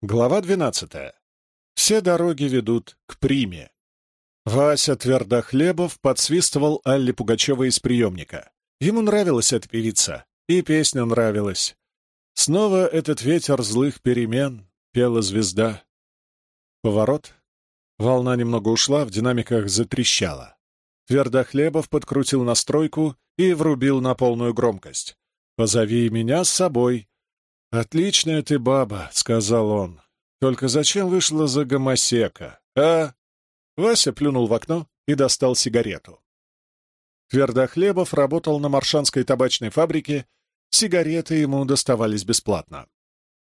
Глава двенадцатая. Все дороги ведут к Приме. Вася Твердохлебов подсвистывал Алле Пугачевой из приемника. Ему нравилась эта певица, и песня нравилась. Снова этот ветер злых перемен, пела звезда. Поворот. Волна немного ушла, в динамиках затрещала. Твердохлебов подкрутил настройку и врубил на полную громкость. «Позови меня с собой», «Отличная ты баба», — сказал он. «Только зачем вышла за гомосека, а?» Вася плюнул в окно и достал сигарету. Твердохлебов работал на Маршанской табачной фабрике, сигареты ему доставались бесплатно.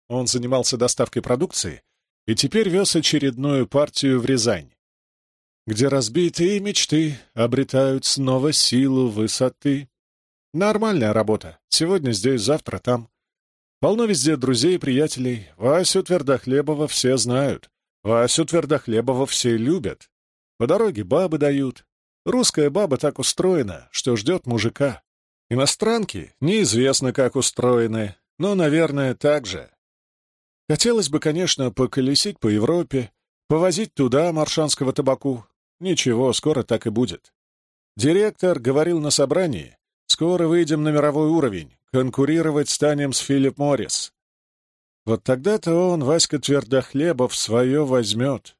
Он занимался доставкой продукции и теперь вез очередную партию в Рязань, где разбитые мечты обретают снова силу высоты. Нормальная работа. Сегодня здесь, завтра там. Полно везде друзей и приятелей. Васю Твердохлебова все знают. Васю Твердохлебова все любят. По дороге бабы дают. Русская баба так устроена, что ждет мужика. Иностранки неизвестно, как устроены, но, наверное, так же. Хотелось бы, конечно, поколесить по Европе, повозить туда маршанского табаку. Ничего, скоро так и будет. Директор говорил на собрании, скоро выйдем на мировой уровень, конкурировать станем с Филипп Моррис. Вот тогда-то он, Васька Твердохлебов, свое возьмет.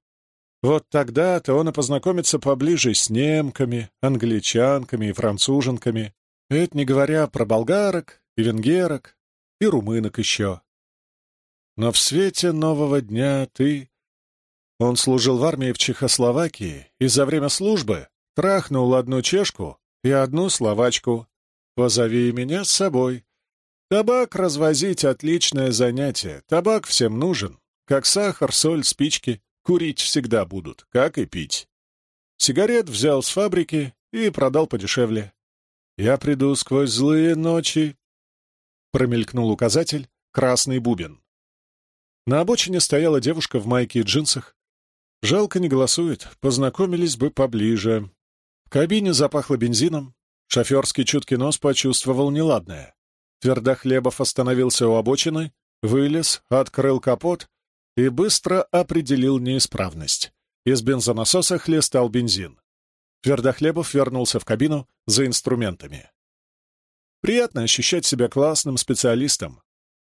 Вот тогда-то он и познакомится поближе с немками, англичанками и француженками, это не говоря про болгарок и венгерок и румынок еще. Но в свете нового дня ты... Он служил в армии в Чехословакии и за время службы трахнул одну чешку и одну словачку. Позови меня с собой. Табак развозить — отличное занятие. Табак всем нужен. Как сахар, соль, спички. Курить всегда будут, как и пить. Сигарет взял с фабрики и продал подешевле. «Я приду сквозь злые ночи», — промелькнул указатель «Красный бубен». На обочине стояла девушка в майке и джинсах. Жалко не голосует, познакомились бы поближе. В кабине запахло бензином. Шоферский чуткий нос почувствовал неладное. Твердохлебов остановился у обочины, вылез, открыл капот и быстро определил неисправность. Из бензонасоса хлестал бензин. Твердохлебов вернулся в кабину за инструментами. Приятно ощущать себя классным специалистом.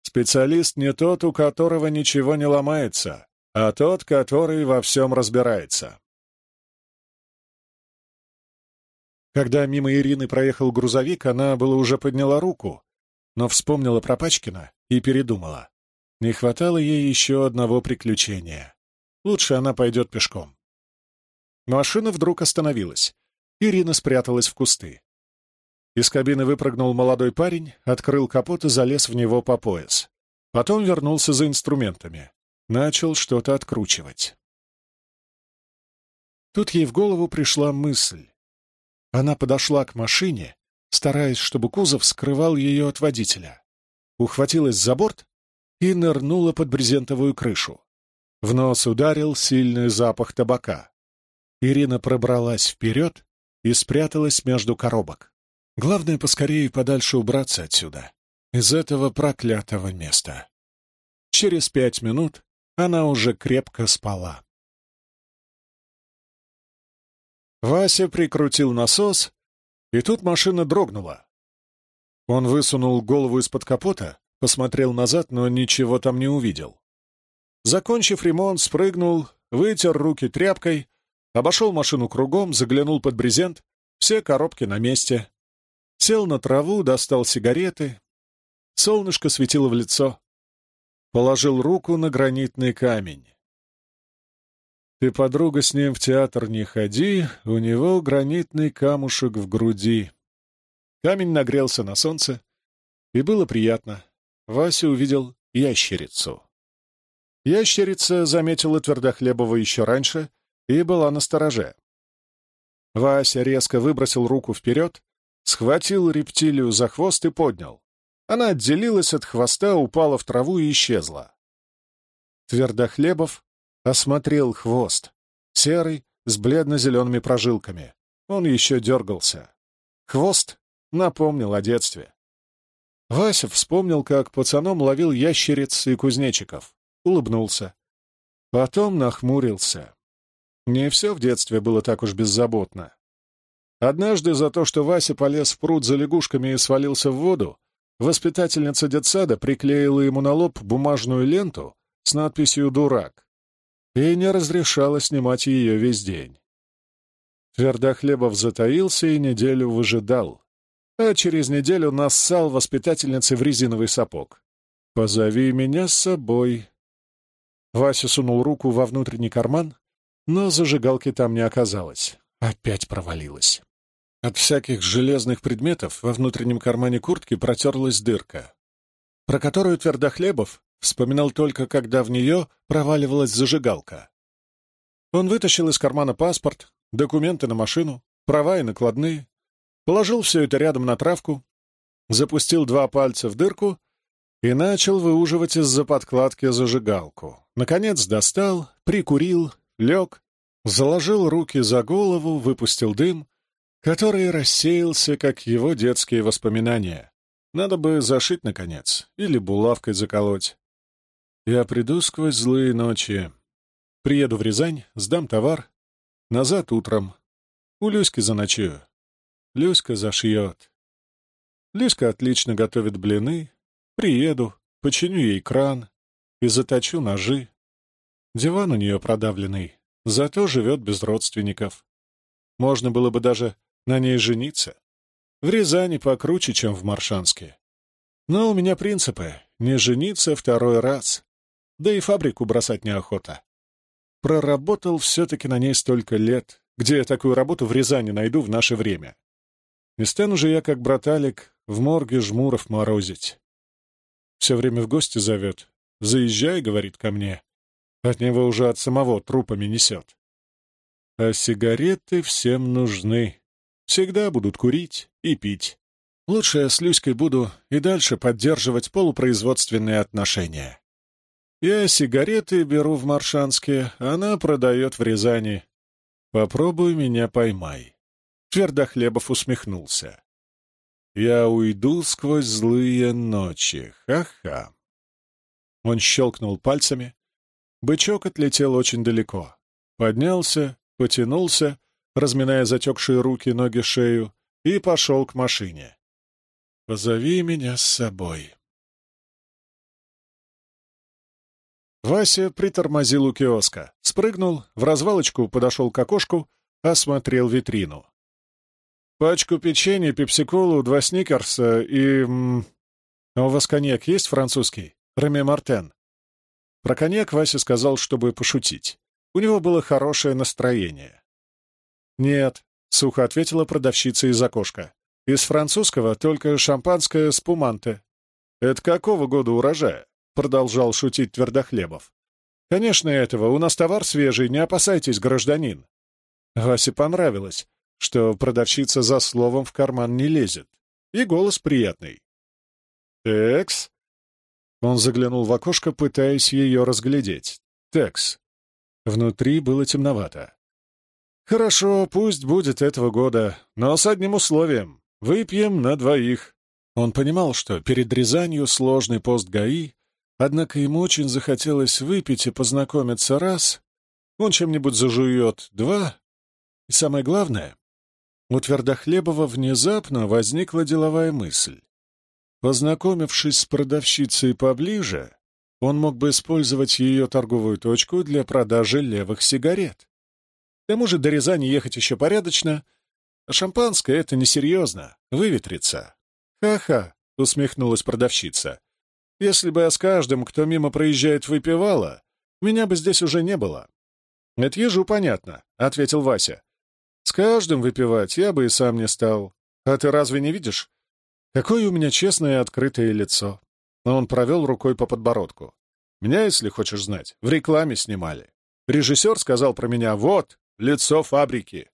Специалист не тот, у которого ничего не ломается, а тот, который во всем разбирается. Когда мимо Ирины проехал грузовик, она было уже подняла руку, но вспомнила про Пачкина и передумала. Не хватало ей еще одного приключения. Лучше она пойдет пешком. Машина вдруг остановилась. Ирина спряталась в кусты. Из кабины выпрыгнул молодой парень, открыл капот и залез в него по пояс. Потом вернулся за инструментами. Начал что-то откручивать. Тут ей в голову пришла мысль. Она подошла к машине стараясь, чтобы кузов скрывал ее от водителя. Ухватилась за борт и нырнула под брезентовую крышу. В нос ударил сильный запах табака. Ирина пробралась вперед и спряталась между коробок. Главное, поскорее подальше убраться отсюда, из этого проклятого места. Через пять минут она уже крепко спала. Вася прикрутил насос и тут машина дрогнула. Он высунул голову из-под капота, посмотрел назад, но ничего там не увидел. Закончив ремонт, спрыгнул, вытер руки тряпкой, обошел машину кругом, заглянул под брезент, все коробки на месте. Сел на траву, достал сигареты. Солнышко светило в лицо. Положил руку на гранитный камень. Ты, подруга, с ним в театр не ходи, у него гранитный камушек в груди. Камень нагрелся на солнце, и было приятно. Вася увидел ящерицу. Ящерица заметила Твердохлебова еще раньше и была на стороже. Вася резко выбросил руку вперед, схватил рептилию за хвост и поднял. Она отделилась от хвоста, упала в траву и исчезла. Твердохлебов осмотрел хвост, серый, с бледно-зелеными прожилками. Он еще дергался. Хвост напомнил о детстве. Вася вспомнил, как пацаном ловил ящериц и кузнечиков. улыбнулся. Потом нахмурился. Не все в детстве было так уж беззаботно. Однажды за то, что Вася полез в пруд за лягушками и свалился в воду, воспитательница детсада приклеила ему на лоб бумажную ленту с надписью «Дурак» и не разрешала снимать ее весь день. Твердохлебов затаился и неделю выжидал, а через неделю нассал воспитательнице в резиновый сапог. «Позови меня с собой». Вася сунул руку во внутренний карман, но зажигалки там не оказалось. Опять провалилась. От всяких железных предметов во внутреннем кармане куртки протерлась дырка, про которую Твердохлебов вспоминал только, когда в нее проваливалась зажигалка. Он вытащил из кармана паспорт, документы на машину, права и накладные, положил все это рядом на травку, запустил два пальца в дырку и начал выуживать из-за подкладки зажигалку. Наконец достал, прикурил, лег, заложил руки за голову, выпустил дым, который рассеялся, как его детские воспоминания. Надо бы зашить, наконец, или булавкой заколоть. Я приду сквозь злые ночи. Приеду в Рязань, сдам товар. Назад утром. У Люськи заночую. Люська зашьет. Люська отлично готовит блины, Приеду, починю ей кран и заточу ножи. Диван у нее продавленный, зато живет без родственников. Можно было бы даже на ней жениться. В Рязани покруче, чем в Маршанске. Но у меня принципы — не жениться второй раз. Да и фабрику бросать неохота. Проработал все-таки на ней столько лет. Где я такую работу в Рязани найду в наше время? Не стану же я, как браталик, в морге жмуров морозить. Все время в гости зовет. «Заезжай», — говорит ко мне. От него уже от самого трупами несет. А сигареты всем нужны. Всегда будут курить и пить. Лучше я с Люськой буду и дальше поддерживать полупроизводственные отношения. Я сигареты беру в Маршанске, она продает в Рязани. Попробуй меня поймай. Твердохлебов усмехнулся. Я уйду сквозь злые ночи. Ха-ха. Он щелкнул пальцами. Бычок отлетел очень далеко. Поднялся, потянулся, разминая затекшие руки, ноги, шею, и пошел к машине. «Позови меня с собой». Вася притормозил у киоска, спрыгнул, в развалочку подошел к окошку, осмотрел витрину. Пачку печенья, пепсиколу, два сникерса и... А у вас коньяк есть французский? Реме Мартен. Про коньяк Вася сказал, чтобы пошутить. У него было хорошее настроение. «Нет», — сухо ответила продавщица из окошка. «Из французского только шампанское с пуманте». «Это какого года урожая?» — продолжал шутить Твердохлебов. «Конечно этого. У нас товар свежий, не опасайтесь, гражданин». Васе понравилось что продавщица за словом в карман не лезет. И голос приятный. «Текс?» Он заглянул в окошко, пытаясь ее разглядеть. «Текс». Внутри было темновато. «Хорошо, пусть будет этого года, но с одним условием. Выпьем на двоих». Он понимал, что перед Рязанью сложный пост ГАИ, однако ему очень захотелось выпить и познакомиться раз, он чем-нибудь зажует два, и самое главное, у Твердохлебова внезапно возникла деловая мысль. Познакомившись с продавщицей поближе, он мог бы использовать ее торговую точку для продажи левых сигарет. К тому же до Рязани ехать еще порядочно, а шампанское — это несерьезно, выветрится. «Ха-ха», — усмехнулась продавщица. «Если бы я с каждым, кто мимо проезжает, выпивала, меня бы здесь уже не было». «Это ежу понятно», — ответил Вася. С каждым выпивать я бы и сам не стал. А ты разве не видишь? Какое у меня честное и открытое лицо. Он провел рукой по подбородку. Меня, если хочешь знать, в рекламе снимали. Режиссер сказал про меня «Вот, лицо фабрики».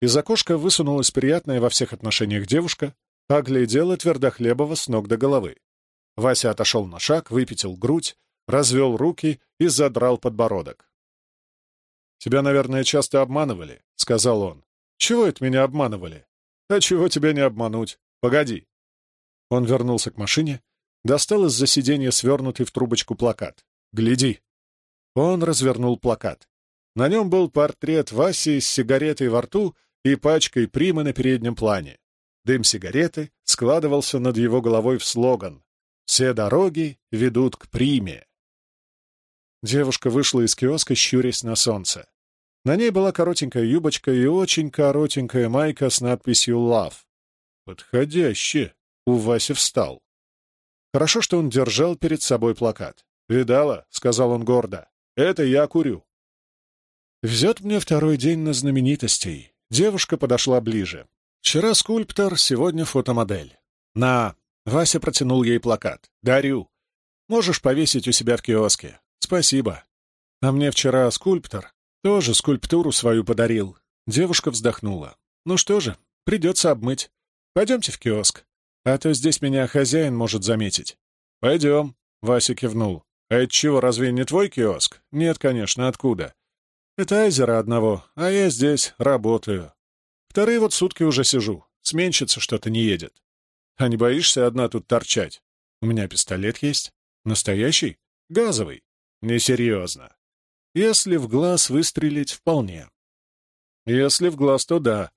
Из окошка высунулась приятная во всех отношениях девушка, оглядела Твердохлебова с ног до головы. Вася отошел на шаг, выпятил грудь, развел руки и задрал подбородок. «Тебя, наверное, часто обманывали», — сказал он. «Чего это меня обманывали?» «А чего тебя не обмануть? Погоди». Он вернулся к машине, достал из-за сиденья свернутый в трубочку плакат. «Гляди!» Он развернул плакат. На нем был портрет Васи с сигаретой во рту и пачкой примы на переднем плане. Дым сигареты складывался над его головой в слоган «Все дороги ведут к приме». Девушка вышла из киоска, щурясь на солнце. На ней была коротенькая юбочка и очень коротенькая майка с надписью «Love». «Подходяще!» — у Васи встал. Хорошо, что он держал перед собой плакат. «Видала?» — сказал он гордо. «Это я курю». «Везет мне второй день на знаменитостей». Девушка подошла ближе. «Вчера скульптор, сегодня фотомодель». «На!» — Вася протянул ей плакат. «Дарю. Можешь повесить у себя в киоске. Спасибо. А мне вчера скульптор тоже скульптуру свою подарил». Девушка вздохнула. «Ну что же, придется обмыть. Пойдемте в киоск, а то здесь меня хозяин может заметить». «Пойдем», — Вася кивнул. «А это чего, разве не твой киоск?» «Нет, конечно, откуда?» «Это Айзера одного, а я здесь работаю. Вторые вот сутки уже сижу, сменщица что-то не едет. А не боишься одна тут торчать? У меня пистолет есть. Настоящий? Газовый. Несерьезно. Если в глаз выстрелить, вполне. Если в глаз, то да.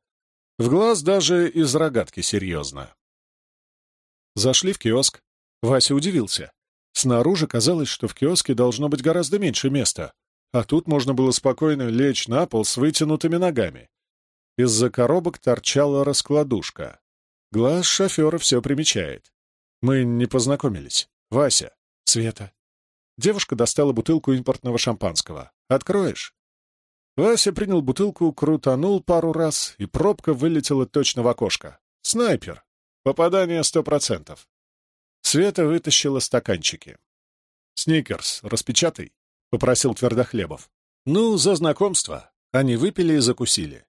В глаз даже из рогатки серьезно. Зашли в киоск. Вася удивился. Снаружи казалось, что в киоске должно быть гораздо меньше места, а тут можно было спокойно лечь на пол с вытянутыми ногами. Из-за коробок торчала раскладушка. Глаз шофера все примечает. Мы не познакомились. Вася. Света. Девушка достала бутылку импортного шампанского. «Откроешь?» Вася принял бутылку, крутанул пару раз, и пробка вылетела точно в окошко. «Снайпер! Попадание сто процентов!» Света вытащила стаканчики. «Сникерс, распечатай», — попросил Твердохлебов. «Ну, за знакомство». Они выпили и закусили.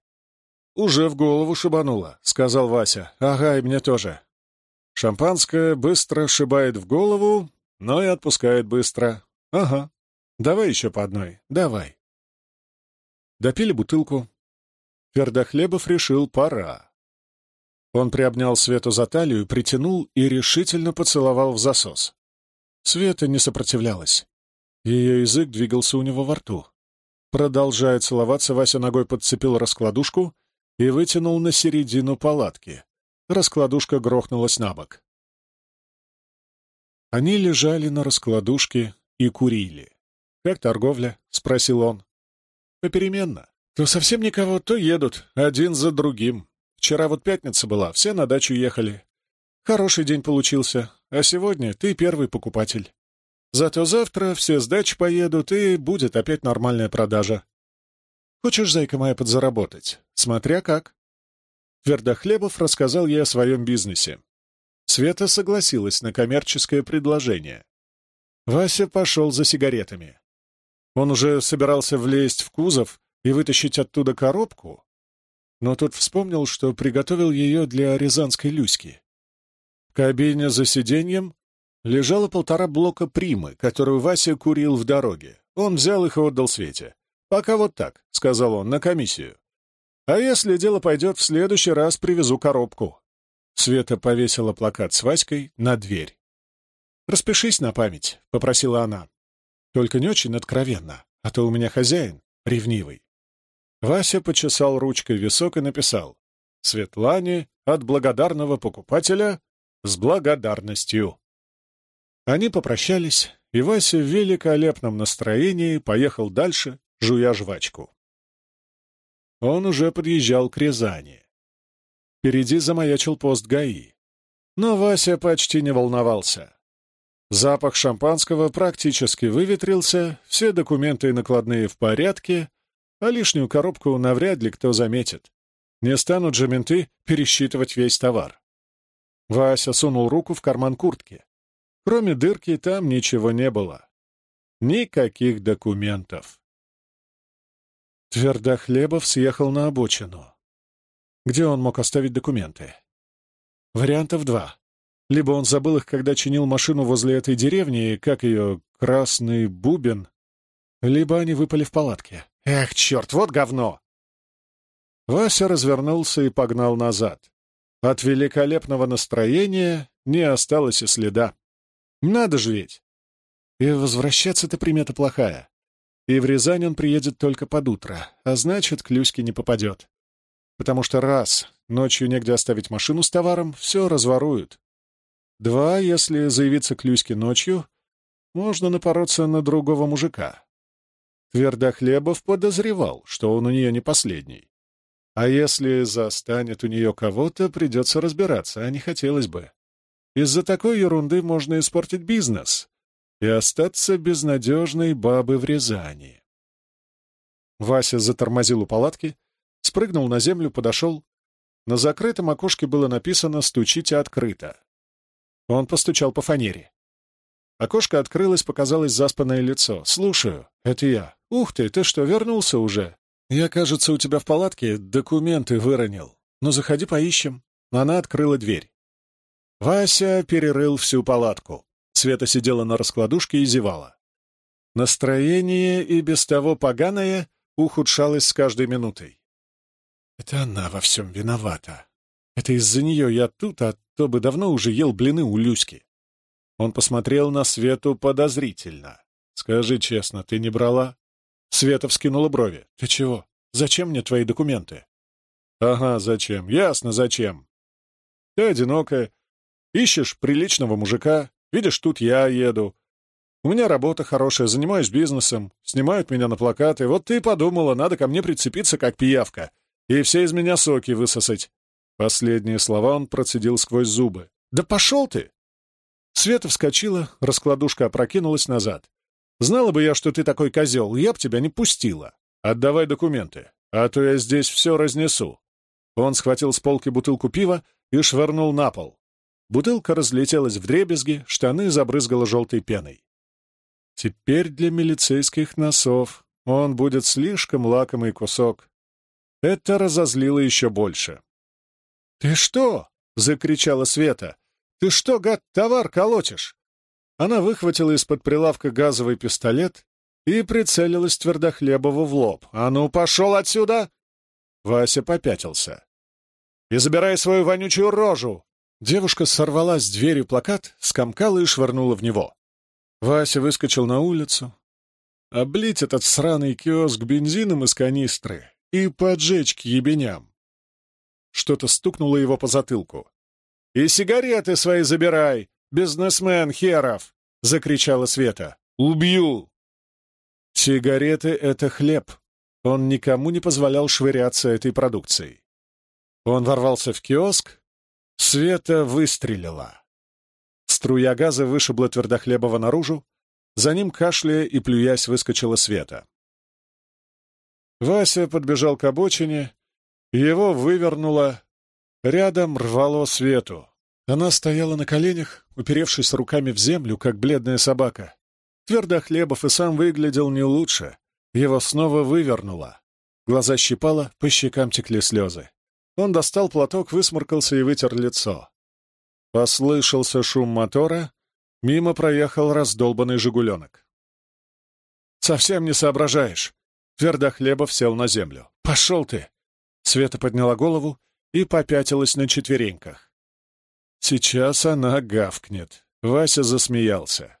«Уже в голову шибануло», — сказал Вася. «Ага, и мне тоже». Шампанское быстро шибает в голову, но и отпускает быстро. «Ага. Давай еще по одной. Давай». Допили бутылку. Твердохлебов решил, пора. Он приобнял Свету за талию, притянул и решительно поцеловал в засос. Света не сопротивлялась. Ее язык двигался у него во рту. Продолжая целоваться, Вася ногой подцепил раскладушку и вытянул на середину палатки. Раскладушка грохнулась на бок. Они лежали на раскладушке и курили. «Как торговля?» — спросил он. «Попеременно. То совсем никого, то едут, один за другим. Вчера вот пятница была, все на дачу ехали. Хороший день получился, а сегодня ты первый покупатель. Зато завтра все с дач поедут, и будет опять нормальная продажа. Хочешь, зайка моя, подзаработать? Смотря как. Твердохлебов рассказал ей о своем бизнесе. Света согласилась на коммерческое предложение. Вася пошел за сигаретами. Он уже собирался влезть в кузов и вытащить оттуда коробку, но тут вспомнил, что приготовил ее для рязанской Люськи. В кабине за сиденьем лежало полтора блока примы, которую Вася курил в дороге. Он взял их и отдал Свете. «Пока вот так», — сказал он, — «на комиссию. А если дело пойдет, в следующий раз привезу коробку». Света повесила плакат с Васькой на дверь. «Распишись на память», — попросила она. «Только не очень откровенно, а то у меня хозяин ревнивый». Вася почесал ручкой висок и написал «Светлане от благодарного покупателя с благодарностью». Они попрощались, и Вася в великолепном настроении поехал дальше, жуя жвачку. Он уже подъезжал к Рязани. Впереди замаячил пост ГАИ. Но Вася почти не волновался. Запах шампанского практически выветрился, все документы и накладные в порядке, а лишнюю коробку навряд ли кто заметит. Не станут же менты пересчитывать весь товар. Вася сунул руку в карман куртки. Кроме дырки там ничего не было. Никаких документов. Твердохлебов съехал на обочину. Где он мог оставить документы? Вариантов два. Либо он забыл их, когда чинил машину возле этой деревни, как ее, Красный Бубен, либо они выпали в палатке. Эх, черт, вот говно! Вася развернулся и погнал назад. От великолепного настроения не осталось и следа. Надо же ведь! И возвращаться-то примета плохая. И в Рязань он приедет только под утро, а значит, к Люське не попадет. Потому что раз, ночью негде оставить машину с товаром, все разворуют. Два, если заявиться к Люське ночью, можно напороться на другого мужика. Твердохлебов подозревал, что он у нее не последний. А если застанет у нее кого-то, придется разбираться, а не хотелось бы. Из-за такой ерунды можно испортить бизнес и остаться безнадежной бабы в Рязани. Вася затормозил у палатки, спрыгнул на землю, подошел. На закрытом окошке было написано «Стучите открыто». Он постучал по фанере. Окошко открылось, показалось заспанное лицо. «Слушаю, это я. Ух ты, ты что, вернулся уже?» «Я, кажется, у тебя в палатке документы выронил. Ну, заходи, поищем». Она открыла дверь. Вася перерыл всю палатку. Света сидела на раскладушке и зевала. Настроение и без того поганое ухудшалось с каждой минутой. Это она во всем виновата. Это из-за нее я тут, а то бы давно уже ел блины у Люськи. Он посмотрел на Свету подозрительно. «Скажи честно, ты не брала?» Света вскинула брови. «Ты чего? Зачем мне твои документы?» «Ага, зачем? Ясно, зачем. Ты одинокая, ищешь приличного мужика, видишь, тут я еду. У меня работа хорошая, занимаюсь бизнесом, снимают меня на плакаты. Вот ты подумала, надо ко мне прицепиться, как пиявка, и все из меня соки высосать». Последние слова он процедил сквозь зубы. «Да пошел ты!» Света вскочила, раскладушка опрокинулась назад. Знала бы я, что ты такой козел, я б тебя не пустила. Отдавай документы, а то я здесь все разнесу». Он схватил с полки бутылку пива и швырнул на пол. Бутылка разлетелась в дребезги, штаны забрызгала желтой пеной. Теперь для милицейских носов он будет слишком лакомый кусок. Это разозлило еще больше. «Ты что?» — закричала Света. «Ты что, гад, товар колотишь? Она выхватила из-под прилавка газовый пистолет и прицелилась Твердохлебову в лоб. «А ну, пошел отсюда!» Вася попятился. «И забирай свою вонючую рожу!» Девушка сорвала с двери плакат, скомкала и швырнула в него. Вася выскочил на улицу. Облить этот сраный киоск бензином из канистры и поджечь к ебеням. Что-то стукнуло его по затылку. «И сигареты свои забирай! «Бизнесмен херов!» — закричала Света. «Убью!» Сигареты — это хлеб. Он никому не позволял швыряться этой продукцией. Он ворвался в киоск. Света выстрелила. Струя газа вышибла Твердохлебова наружу. За ним, кашляя и плюясь, выскочила Света. Вася подбежал к обочине. Его вывернуло. Рядом рвало Свету. Она стояла на коленях, уперевшись руками в землю, как бледная собака. Твердохлебов и сам выглядел не лучше. Его снова вывернуло. Глаза щипало, по щекам текли слезы. Он достал платок, высморкался и вытер лицо. Послышался шум мотора. Мимо проехал раздолбанный «Жигуленок». «Совсем не соображаешь!» Твердохлебов сел на землю. «Пошел ты!» Света подняла голову и попятилась на четвереньках. Сейчас она гавкнет. Вася засмеялся.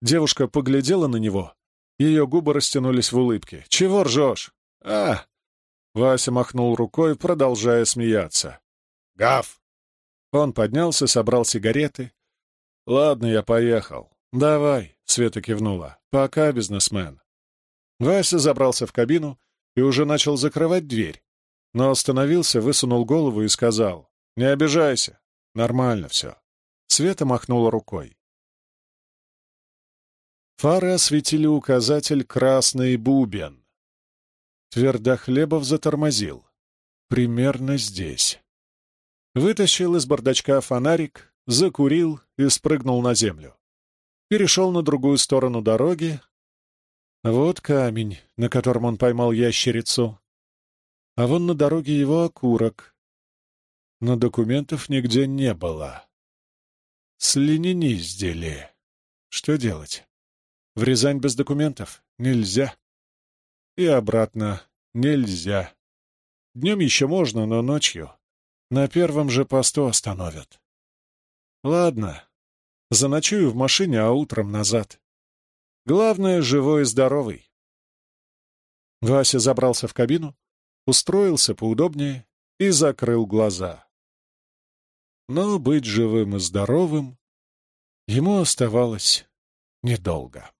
Девушка поглядела на него. Ее губы растянулись в улыбке. «Чего ржешь?» «А!» Вася махнул рукой, продолжая смеяться. «Гав!» Он поднялся, собрал сигареты. «Ладно, я поехал. Давай», — Света кивнула. «Пока, бизнесмен». Вася забрался в кабину и уже начал закрывать дверь, но остановился, высунул голову и сказал, «Не обижайся, Нормально все. Света махнула рукой. Фары осветили указатель «Красный бубен». Твердохлебов затормозил. Примерно здесь. Вытащил из бардачка фонарик, закурил и спрыгнул на землю. Перешел на другую сторону дороги. Вот камень, на котором он поймал ящерицу. А вон на дороге его окурок, но документов нигде не было. Слениниздили. Что делать? В Рязань без документов? Нельзя. И обратно нельзя. Днем еще можно, но ночью. На первом же посту остановят. Ладно, Заночую в машине, а утром назад. Главное — живой и здоровый. Вася забрался в кабину, устроился поудобнее и закрыл глаза. Но быть живым и здоровым ему оставалось недолго.